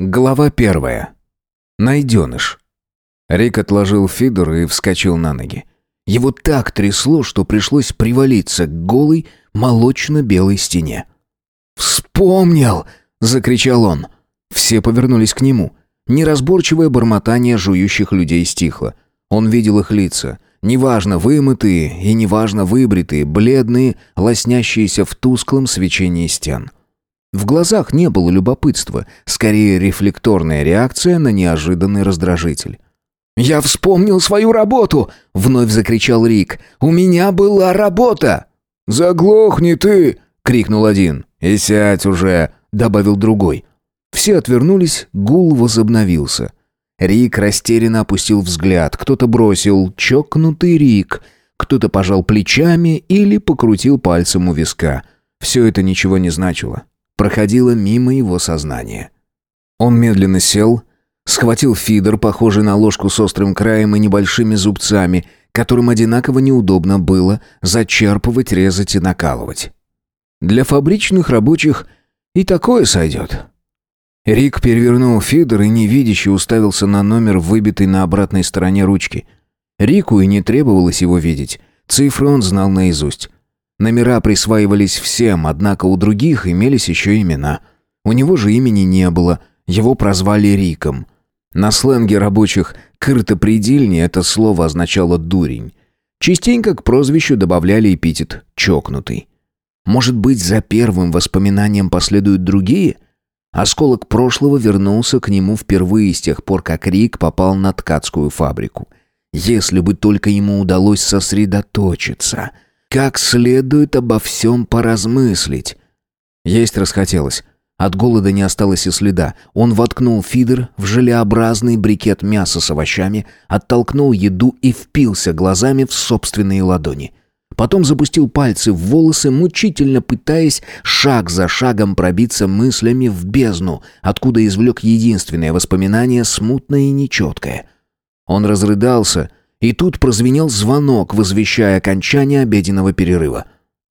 Глава первая. Найденыш. Рик отложил фидер и вскочил на ноги. Его так трясло, что пришлось привалиться к голой, молочно-белой стене. «Вспомнил!» — закричал он. Все повернулись к нему. Неразборчивое бормотание жующих людей стихло. Он видел их лица. Неважно вымытые и неважно выбритые, бледные, лоснящиеся в тусклом свечении стен. В глазах не было любопытства, скорее рефлекторная реакция на неожиданный раздражитель. «Я вспомнил свою работу!» — вновь закричал Рик. «У меня была работа!» «Заглохни ты!» — крикнул один. «И сядь уже!» — добавил другой. Все отвернулись, гул возобновился. Рик растерянно опустил взгляд. Кто-то бросил «чокнутый Рик», кто-то пожал плечами или покрутил пальцем у виска. Все это ничего не значило проходила мимо его сознания. Он медленно сел, схватил фидер, похожий на ложку с острым краем и небольшими зубцами, которым одинаково неудобно было зачерпывать, резать и накалывать. Для фабричных рабочих и такое сойдет. Рик перевернул фидер и невидяще уставился на номер, выбитый на обратной стороне ручки. Рику и не требовалось его видеть. Цифры он знал наизусть. Номера присваивались всем, однако у других имелись еще имена. У него же имени не было, его прозвали Риком. На сленге рабочих «кыртопредельни» это слово означало «дурень». Частенько к прозвищу добавляли эпитет «чокнутый». Может быть, за первым воспоминанием последуют другие? Осколок прошлого вернулся к нему впервые с тех пор, как Рик попал на ткацкую фабрику. Если бы только ему удалось сосредоточиться — как следует обо всем поразмыслить. Есть расхотелось. От голода не осталось и следа. Он воткнул фидер в желеобразный брикет мяса с овощами, оттолкнул еду и впился глазами в собственные ладони. Потом запустил пальцы в волосы, мучительно пытаясь шаг за шагом пробиться мыслями в бездну, откуда извлек единственное воспоминание, смутное и нечеткое. Он разрыдался и тут прозвенел звонок, возвещая окончание обеденного перерыва.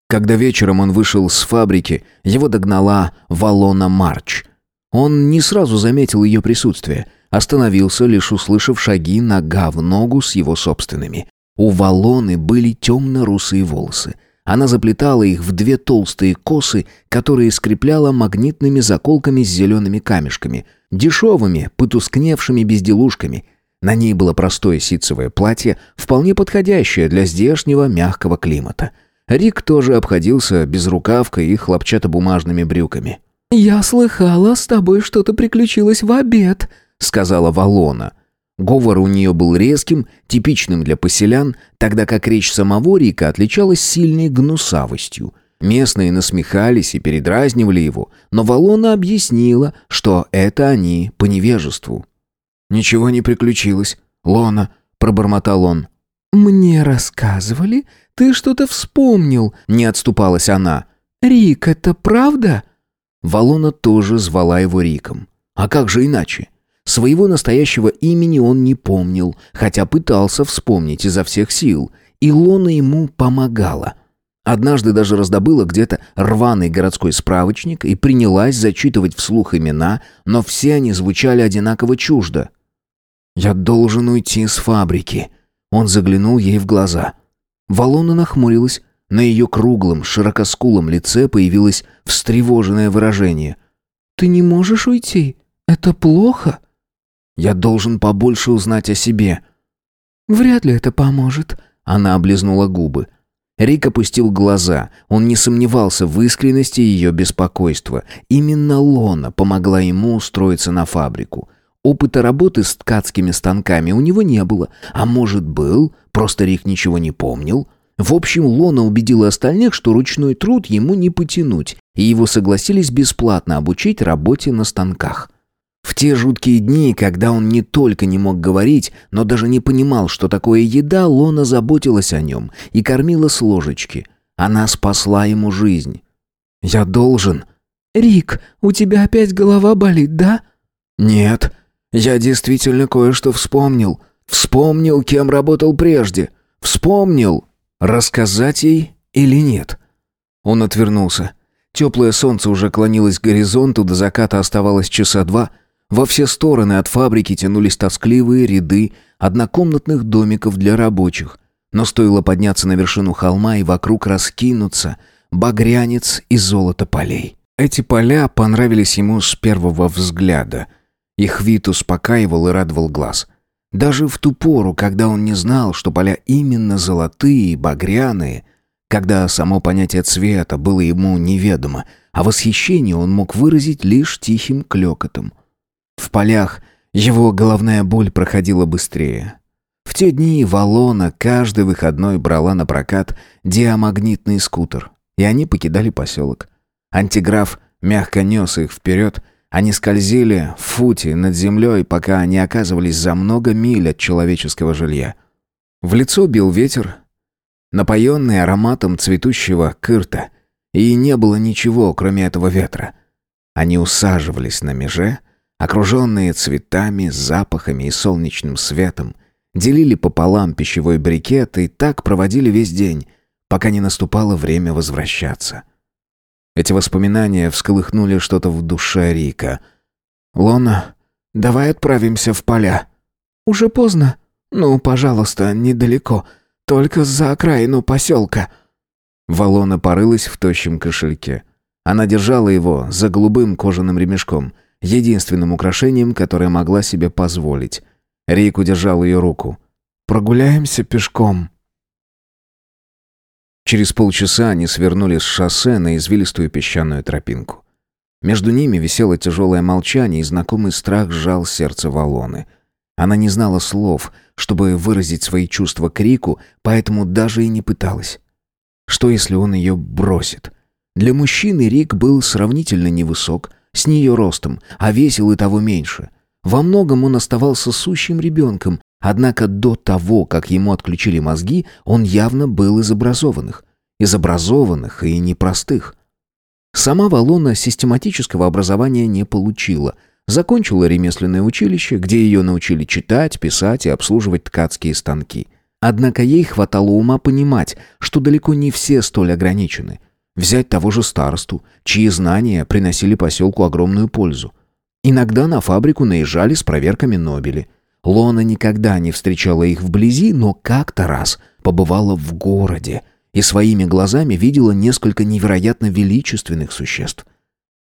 Когда вечером он вышел с фабрики, его догнала Валона Марч. Он не сразу заметил ее присутствие, остановился, лишь услышав шаги нога в ногу с его собственными. У Валоны были темно-русые волосы. Она заплетала их в две толстые косы, которые скрепляла магнитными заколками с зелеными камешками, дешевыми, потускневшими безделушками, на ней было простое ситцевое платье, вполне подходящее для здешнего мягкого климата. Рик тоже обходился безрукавкой и хлопчатобумажными брюками. «Я слыхала, с тобой что-то приключилось в обед», — сказала Валона. Говор у нее был резким, типичным для поселян, тогда как речь самого Рика отличалась сильной гнусавостью. Местные насмехались и передразнивали его, но Валона объяснила, что это они по невежеству. «Ничего не приключилось. Лона», — пробормотал он. «Мне рассказывали, ты что-то вспомнил», — не отступалась она. «Рик, это правда?» Валона тоже звала его Риком. А как же иначе? Своего настоящего имени он не помнил, хотя пытался вспомнить изо всех сил, и Лона ему помогала. Однажды даже раздобыла где-то рваный городской справочник и принялась зачитывать вслух имена, но все они звучали одинаково чуждо. «Я должен уйти с фабрики». Он заглянул ей в глаза. Валона нахмурилась. На ее круглом, широкоскулом лице появилось встревоженное выражение. «Ты не можешь уйти? Это плохо?» «Я должен побольше узнать о себе». «Вряд ли это поможет». Она облизнула губы. Рик опустил глаза. Он не сомневался в искренности ее беспокойства. Именно Лона помогла ему устроиться на фабрику. Опыта работы с ткацкими станками у него не было, а может был, просто Рик ничего не помнил. В общем, Лона убедила остальных, что ручной труд ему не потянуть, и его согласились бесплатно обучить работе на станках. В те жуткие дни, когда он не только не мог говорить, но даже не понимал, что такое еда, Лона заботилась о нем и кормила с ложечки. Она спасла ему жизнь. «Я должен...» «Рик, у тебя опять голова болит, да?» «Нет», я действительно кое-что вспомнил. Вспомнил, кем работал прежде. Вспомнил. Рассказать ей или нет? Он отвернулся. Теплое солнце уже клонилось к горизонту, до заката оставалось часа два. Во все стороны от фабрики тянулись тоскливые ряды однокомнатных домиков для рабочих. Но стоило подняться на вершину холма и вокруг раскинуться багрянец и золото полей. Эти поля понравились ему с первого взгляда. Их вид успокаивал и радовал глаз. Даже в ту пору, когда он не знал, что поля именно золотые багряные, когда само понятие цвета было ему неведомо, а восхищение он мог выразить лишь тихим клёкотом. В полях его головная боль проходила быстрее. В те дни Валона каждый выходной брала на прокат диамагнитный скутер, и они покидали поселок. Антиграф мягко нес их вперед, они скользили в футе над землей, пока они оказывались за много миль от человеческого жилья. В лицо бил ветер, напоенный ароматом цветущего кырта, и не было ничего, кроме этого ветра. Они усаживались на меже, окруженные цветами, запахами и солнечным светом, делили пополам пищевой брикет и так проводили весь день, пока не наступало время возвращаться. Эти воспоминания всколыхнули что-то в душе Рика. «Лона, давай отправимся в поля». «Уже поздно. Ну, пожалуйста, недалеко. Только за окраину поселка». Валона порылась в тощем кошельке. Она держала его за голубым кожаным ремешком, единственным украшением, которое могла себе позволить. Рик удержал ее руку. «Прогуляемся пешком». Через полчаса они свернули с шоссе на извилистую песчаную тропинку. Между ними висело тяжелое молчание, и знакомый страх сжал сердце Валоны. Она не знала слов, чтобы выразить свои чувства к Рику, поэтому даже и не пыталась. Что, если он ее бросит? Для мужчины Рик был сравнительно невысок, с нее ростом, а весил и того меньше. Во многом он оставался сущим ребенком, Однако до того, как ему отключили мозги, он явно был из образованных. Из образованных и непростых. Сама Валона систематического образования не получила. Закончила ремесленное училище, где ее научили читать, писать и обслуживать ткацкие станки. Однако ей хватало ума понимать, что далеко не все столь ограничены. Взять того же старосту, чьи знания приносили поселку огромную пользу. Иногда на фабрику наезжали с проверками Нобели – Лона никогда не встречала их вблизи, но как-то раз побывала в городе и своими глазами видела несколько невероятно величественных существ.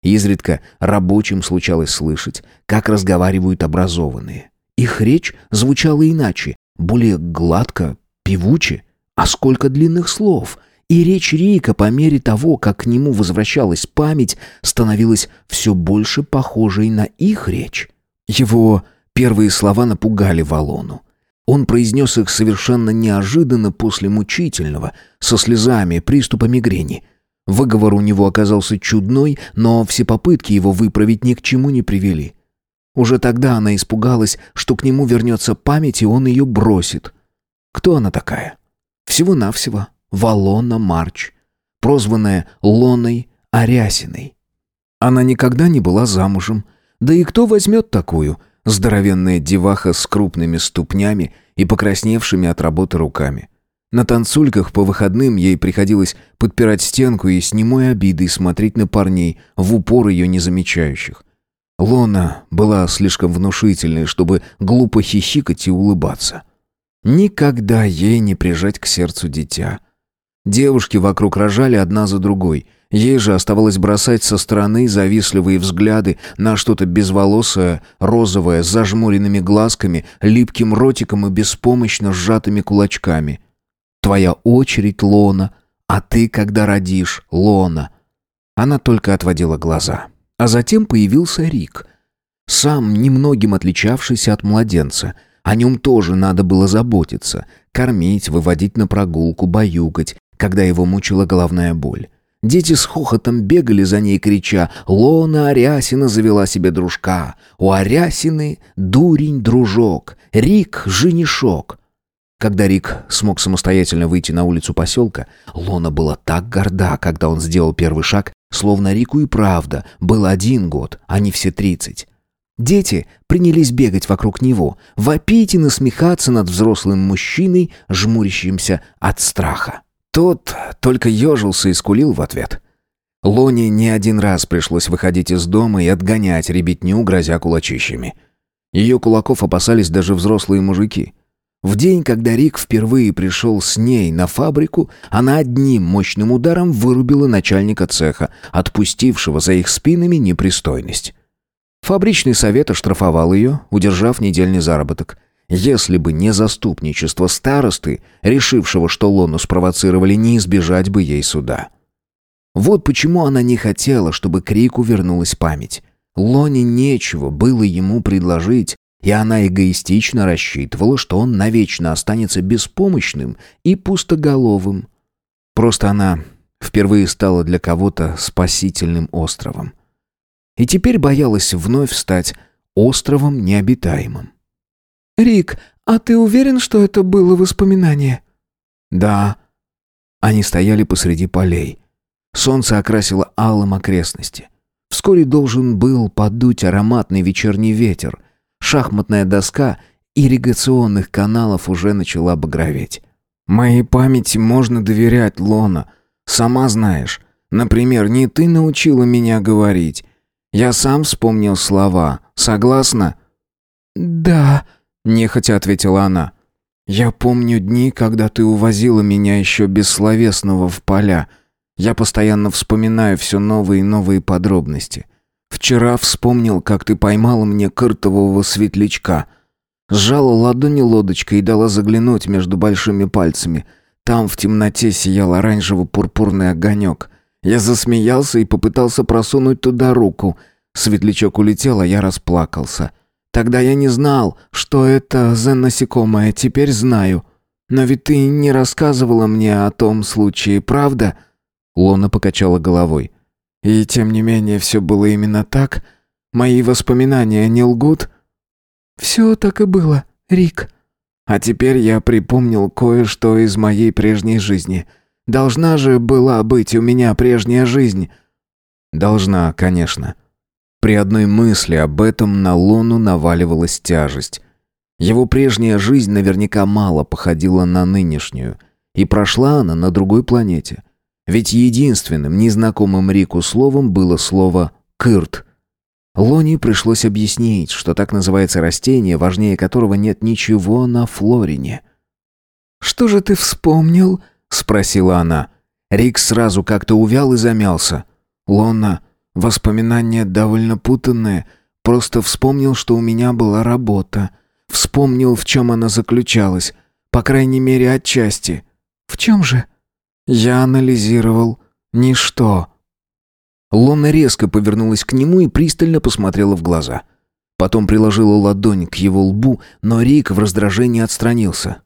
Изредка рабочим случалось слышать, как разговаривают образованные. Их речь звучала иначе, более гладко, певуче. А сколько длинных слов! И речь Рика по мере того, как к нему возвращалась память, становилась все больше похожей на их речь. Его Первые слова напугали Валону. Он произнес их совершенно неожиданно после мучительного, со слезами, приступа мигрени. Выговор у него оказался чудной, но все попытки его выправить ни к чему не привели. Уже тогда она испугалась, что к нему вернется память, и он ее бросит. Кто она такая? Всего-навсего Валона Марч, прозванная Лоной Арясиной. Она никогда не была замужем. Да и кто возьмет такую – Здоровенная деваха с крупными ступнями и покрасневшими от работы руками. На танцульках по выходным ей приходилось подпирать стенку и с немой обидой смотреть на парней, в упор ее не замечающих. Лона была слишком внушительной, чтобы глупо хихикать и улыбаться. Никогда ей не прижать к сердцу дитя. Девушки вокруг рожали одна за другой — Ей же оставалось бросать со стороны завистливые взгляды на что-то безволосое, розовое, с зажмуренными глазками, липким ротиком и беспомощно сжатыми кулачками. «Твоя очередь, Лона, а ты, когда родишь, Лона». Она только отводила глаза. А затем появился Рик. Сам немногим отличавшийся от младенца. О нем тоже надо было заботиться. Кормить, выводить на прогулку, баюкать, когда его мучила головная боль. Дети с хохотом бегали за ней, крича «Лона Арясина завела себе дружка! У Арясины дурень-дружок! Рик — женишок!» Когда Рик смог самостоятельно выйти на улицу поселка, Лона была так горда, когда он сделал первый шаг, словно Рику и правда был один год, а не все тридцать. Дети принялись бегать вокруг него, вопить и насмехаться над взрослым мужчиной, жмурящимся от страха. Тот только ежился и скулил в ответ. Лоне не один раз пришлось выходить из дома и отгонять ребятню, грозя кулачищами. Ее кулаков опасались даже взрослые мужики. В день, когда Рик впервые пришел с ней на фабрику, она одним мощным ударом вырубила начальника цеха, отпустившего за их спинами непристойность. Фабричный совет оштрафовал ее, удержав недельный заработок. Если бы не заступничество старосты, решившего, что Лону спровоцировали, не избежать бы ей суда. Вот почему она не хотела, чтобы к Рику вернулась память. Лоне нечего было ему предложить, и она эгоистично рассчитывала, что он навечно останется беспомощным и пустоголовым. Просто она впервые стала для кого-то спасительным островом. И теперь боялась вновь стать островом необитаемым. «Рик, а ты уверен, что это было воспоминание?» «Да». Они стояли посреди полей. Солнце окрасило алым окрестности. Вскоре должен был подуть ароматный вечерний ветер. Шахматная доска ирригационных каналов уже начала багроветь. «Моей памяти можно доверять, Лона. Сама знаешь. Например, не ты научила меня говорить. Я сам вспомнил слова. Согласна?» «Да», — нехотя ответила она. «Я помню дни, когда ты увозила меня еще бессловесного в поля». Я постоянно вспоминаю все новые и новые подробности. Вчера вспомнил, как ты поймала мне картового светлячка. Сжала ладони лодочкой и дала заглянуть между большими пальцами. Там в темноте сиял оранжево-пурпурный огонек. Я засмеялся и попытался просунуть туда руку. Светлячок улетел, а я расплакался. Тогда я не знал, что это за насекомое, теперь знаю. Но ведь ты не рассказывала мне о том случае, правда?» Лона покачала головой. «И тем не менее все было именно так? Мои воспоминания не лгут?» «Все так и было, Рик». «А теперь я припомнил кое-что из моей прежней жизни. Должна же была быть у меня прежняя жизнь». «Должна, конечно». При одной мысли об этом на Лону наваливалась тяжесть. Его прежняя жизнь наверняка мало походила на нынешнюю. И прошла она на другой планете. Ведь единственным незнакомым Рику словом было слово «кырт». Лони пришлось объяснить, что так называется растение, важнее которого нет ничего на Флорине. «Что же ты вспомнил?» — спросила она. Рик сразу как-то увял и замялся. «Лона, воспоминания довольно путанные. Просто вспомнил, что у меня была работа. Вспомнил, в чем она заключалась. По крайней мере, отчасти». «В чем же?» Я анализировал ничто. Лона резко повернулась к нему и пристально посмотрела в глаза. Потом приложила ладонь к его лбу, но Рик в раздражении отстранился.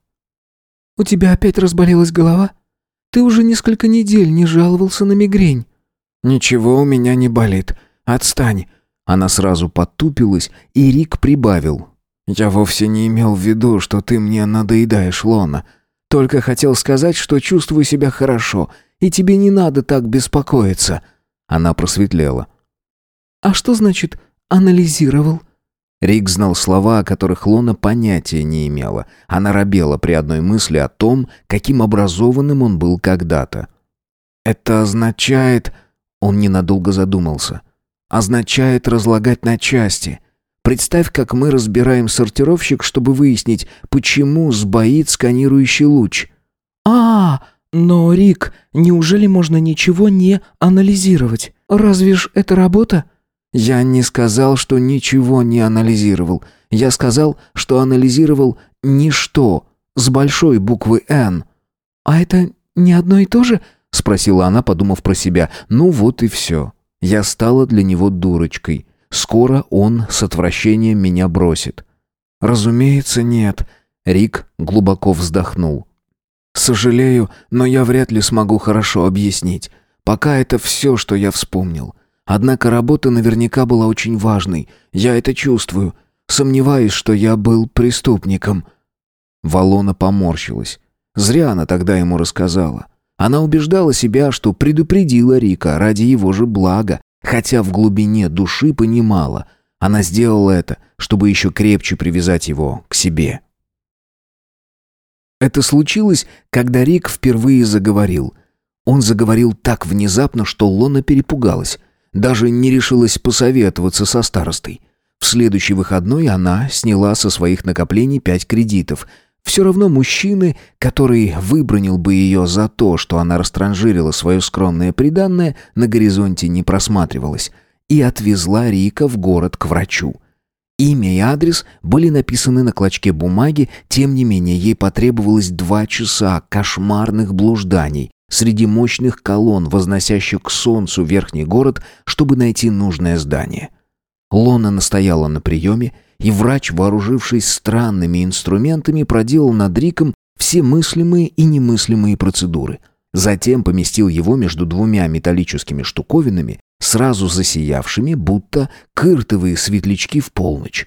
«У тебя опять разболелась голова? Ты уже несколько недель не жаловался на мигрень». «Ничего у меня не болит. Отстань». Она сразу потупилась, и Рик прибавил. «Я вовсе не имел в виду, что ты мне надоедаешь, Лона. Только хотел сказать, что чувствую себя хорошо, и тебе не надо так беспокоиться». Она просветлела. «А что значит «анализировал»?» Рик знал слова, о которых Лона понятия не имела. Она робела при одной мысли о том, каким образованным он был когда-то. «Это означает...» Он ненадолго задумался. «Означает разлагать на части. Представь, как мы разбираем сортировщик, чтобы выяснить, почему сбоит сканирующий луч. А, но, Рик, неужели можно ничего не анализировать? Разве ж это работа? Я не сказал, что ничего не анализировал. Я сказал, что анализировал ничто с большой буквы «Н». А это не одно и то же? Спросила она, подумав про себя. Ну вот и все. Я стала для него дурочкой. Скоро он с отвращением меня бросит. Разумеется, нет. Рик глубоко вздохнул. Сожалею, но я вряд ли смогу хорошо объяснить. Пока это все, что я вспомнил. Однако работа наверняка была очень важной. Я это чувствую. Сомневаюсь, что я был преступником. Валона поморщилась. Зря она тогда ему рассказала. Она убеждала себя, что предупредила Рика ради его же блага, хотя в глубине души понимала, она сделала это, чтобы еще крепче привязать его к себе. Это случилось, когда Рик впервые заговорил. Он заговорил так внезапно, что Лона перепугалась. Даже не решилась посоветоваться со старостой. В следующий выходной она сняла со своих накоплений пять кредитов. Все равно мужчины, который выбронил бы ее за то, что она растранжирила свое скромное приданное, на горизонте не просматривалось. И отвезла Рика в город к врачу. Имя и адрес были написаны на клочке бумаги, тем не менее ей потребовалось два часа кошмарных блужданий среди мощных колонн, возносящих к солнцу верхний город, чтобы найти нужное здание. Лона настояла на приеме, и врач, вооружившись странными инструментами, проделал над Риком все мыслимые и немыслимые процедуры. Затем поместил его между двумя металлическими штуковинами, сразу засиявшими, будто кыртовые светлячки в полночь.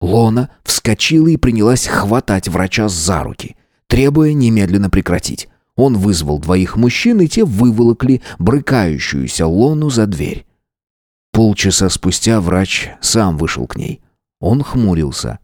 Лона вскочила и принялась хватать врача за руки, требуя немедленно прекратить. Он вызвал двоих мужчин, и те выволокли брыкающуюся Лону за дверь. Полчаса спустя врач сам вышел к ней. Он хмурился.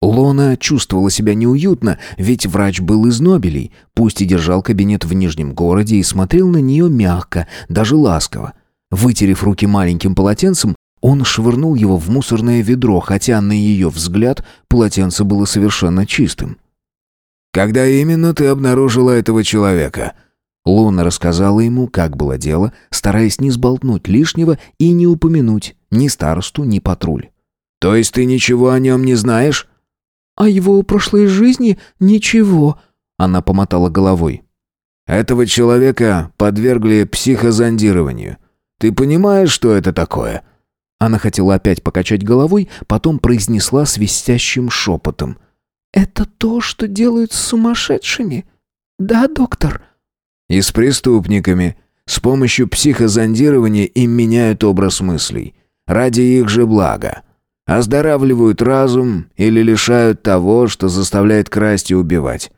Лона чувствовала себя неуютно, ведь врач был из Нобелей, пусть и держал кабинет в Нижнем городе и смотрел на нее мягко, даже ласково. Вытерев руки маленьким полотенцем, он швырнул его в мусорное ведро, хотя, на ее взгляд, полотенце было совершенно чистым. «Когда именно ты обнаружила этого человека?» Луна рассказала ему, как было дело, стараясь не сболтнуть лишнего и не упомянуть ни старосту, ни патруль. «То есть ты ничего о нем не знаешь?» «О его прошлой жизни ничего», — она помотала головой. «Этого человека подвергли психозондированию. Ты понимаешь, что это такое?» Она хотела опять покачать головой, потом произнесла свистящим шепотом. «Это то, что делают с сумасшедшими? Да, доктор?» И с преступниками. С помощью психозондирования им меняют образ мыслей. Ради их же блага. Оздоравливают разум или лишают того, что заставляет красть и убивать.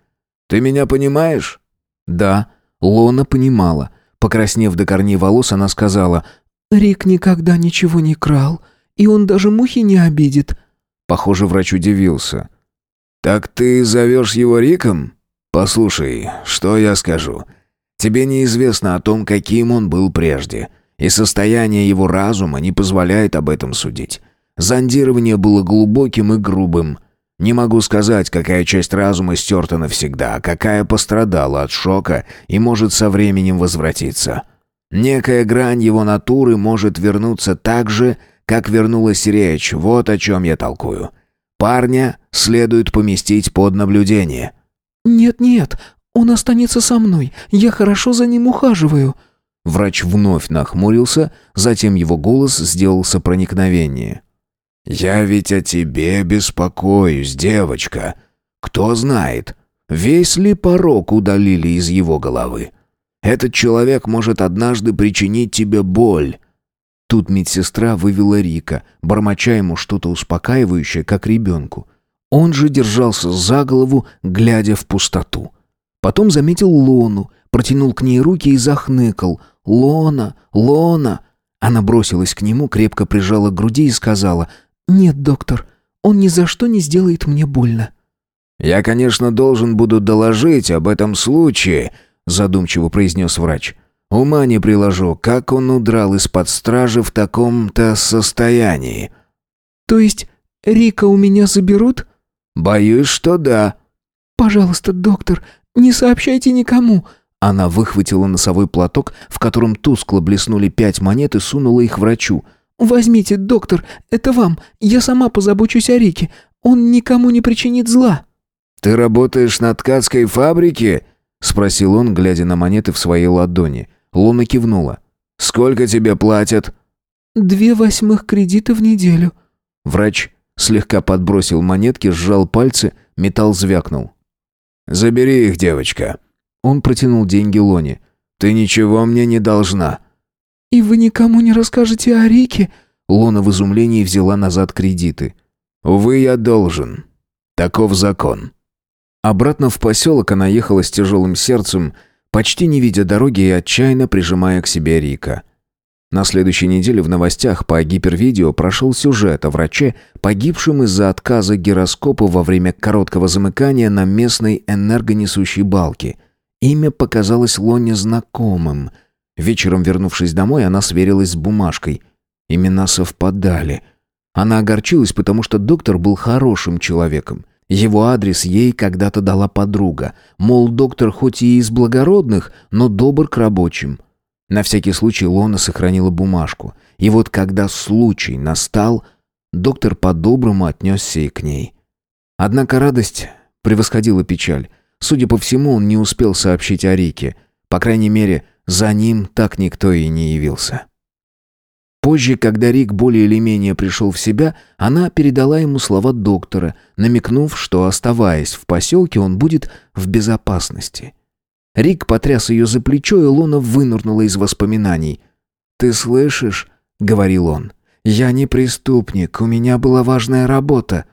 Ты меня понимаешь? Да, Лона понимала. Покраснев до корней волос, она сказала, «Рик никогда ничего не крал, и он даже мухи не обидит». Похоже, врач удивился. «Так ты зовешь его Риком? Послушай, что я скажу. Тебе неизвестно о том, каким он был прежде, и состояние его разума не позволяет об этом судить. Зондирование было глубоким и грубым. Не могу сказать, какая часть разума стерта навсегда, а какая пострадала от шока и может со временем возвратиться. Некая грань его натуры может вернуться так же, как вернулась речь, вот о чем я толкую. Парня следует поместить под наблюдение. «Нет-нет, он останется со мной. Я хорошо за ним ухаживаю». Врач вновь нахмурился, затем его голос сделался проникновение. «Я ведь о тебе беспокоюсь, девочка. Кто знает, весь ли порог удалили из его головы? Этот человек может однажды причинить тебе боль». Тут медсестра вывела Рика, бормоча ему что-то успокаивающее, как ребенку. Он же держался за голову, глядя в пустоту. Потом заметил Лону, протянул к ней руки и захныкал. «Лона! Лона!» Она бросилась к нему, крепко прижала к груди и сказала «Нет, доктор, он ни за что не сделает мне больно». «Я, конечно, должен буду доложить об этом случае», задумчиво произнес врач. «Ума не приложу, как он удрал из-под стражи в таком-то состоянии». «То есть Рика у меня заберут?» «Боюсь, что да». «Пожалуйста, доктор, «Не сообщайте никому!» Она выхватила носовой платок, в котором тускло блеснули пять монет и сунула их врачу. «Возьмите, доктор, это вам. Я сама позабочусь о Рике. Он никому не причинит зла». «Ты работаешь на ткацкой фабрике?» — спросил он, глядя на монеты в своей ладони. Луна кивнула. «Сколько тебе платят?» «Две восьмых кредита в неделю». Врач слегка подбросил монетки, сжал пальцы, металл звякнул. «Забери их, девочка». Он протянул деньги Лоне. «Ты ничего мне не должна». «И вы никому не расскажете о Рике?» Лона в изумлении взяла назад кредиты. «Увы, я должен. Таков закон». Обратно в поселок она ехала с тяжелым сердцем, почти не видя дороги и отчаянно прижимая к себе Рика. На следующей неделе в новостях по гипервидео прошел сюжет о враче, погибшем из-за отказа гироскопа во время короткого замыкания на местной энергонесущей балке. Имя показалось Лоне знакомым. Вечером, вернувшись домой, она сверилась с бумажкой. Имена совпадали. Она огорчилась, потому что доктор был хорошим человеком. Его адрес ей когда-то дала подруга. Мол, доктор хоть и из благородных, но добр к рабочим. На всякий случай Лона сохранила бумажку. И вот когда случай настал, доктор по-доброму отнесся и к ней. Однако радость превосходила печаль. Судя по всему, он не успел сообщить о Рике. По крайней мере, за ним так никто и не явился. Позже, когда Рик более или менее пришел в себя, она передала ему слова доктора, намекнув, что, оставаясь в поселке, он будет в безопасности. Рик потряс ее за плечо, и Лона вынырнула из воспоминаний. «Ты слышишь?» — говорил он. «Я не преступник, у меня была важная работа».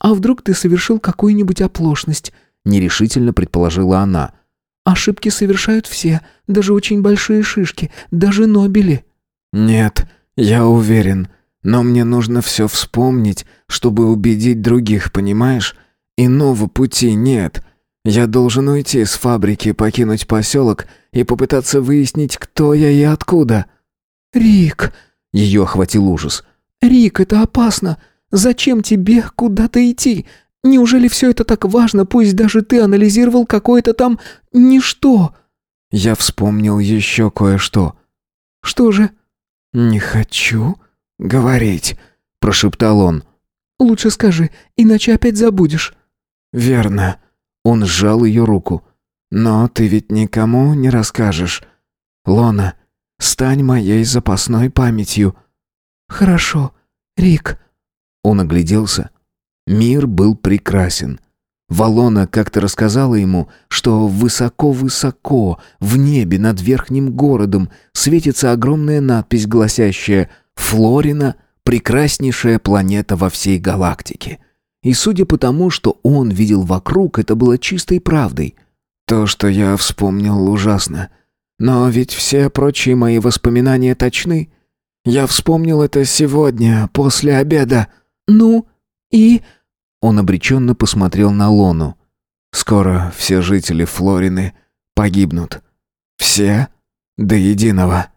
«А вдруг ты совершил какую-нибудь оплошность?» — нерешительно предположила она. «Ошибки совершают все, даже очень большие шишки, даже Нобели». «Нет», «Я уверен, но мне нужно все вспомнить, чтобы убедить других, понимаешь? Иного пути нет. Я должен уйти с фабрики, покинуть поселок и попытаться выяснить, кто я и откуда». «Рик!» — ее охватил ужас. «Рик, это опасно! Зачем тебе куда-то идти? Неужели все это так важно, пусть даже ты анализировал какое-то там ничто?» «Я вспомнил еще кое-что». «Что же?» «Не хочу говорить», — прошептал он. «Лучше скажи, иначе опять забудешь». «Верно». Он сжал ее руку. «Но ты ведь никому не расскажешь. Лона, стань моей запасной памятью». «Хорошо, Рик». Он огляделся. Мир был прекрасен. Валона как-то рассказала ему, что высоко-высоко, в небе над верхним городом, светится огромная надпись, гласящая «Флорина – прекраснейшая планета во всей галактике». И судя по тому, что он видел вокруг, это было чистой правдой. То, что я вспомнил, ужасно. Но ведь все прочие мои воспоминания точны. Я вспомнил это сегодня, после обеда. Ну, и... Он обреченно посмотрел на Лону. «Скоро все жители Флорины погибнут. Все до единого».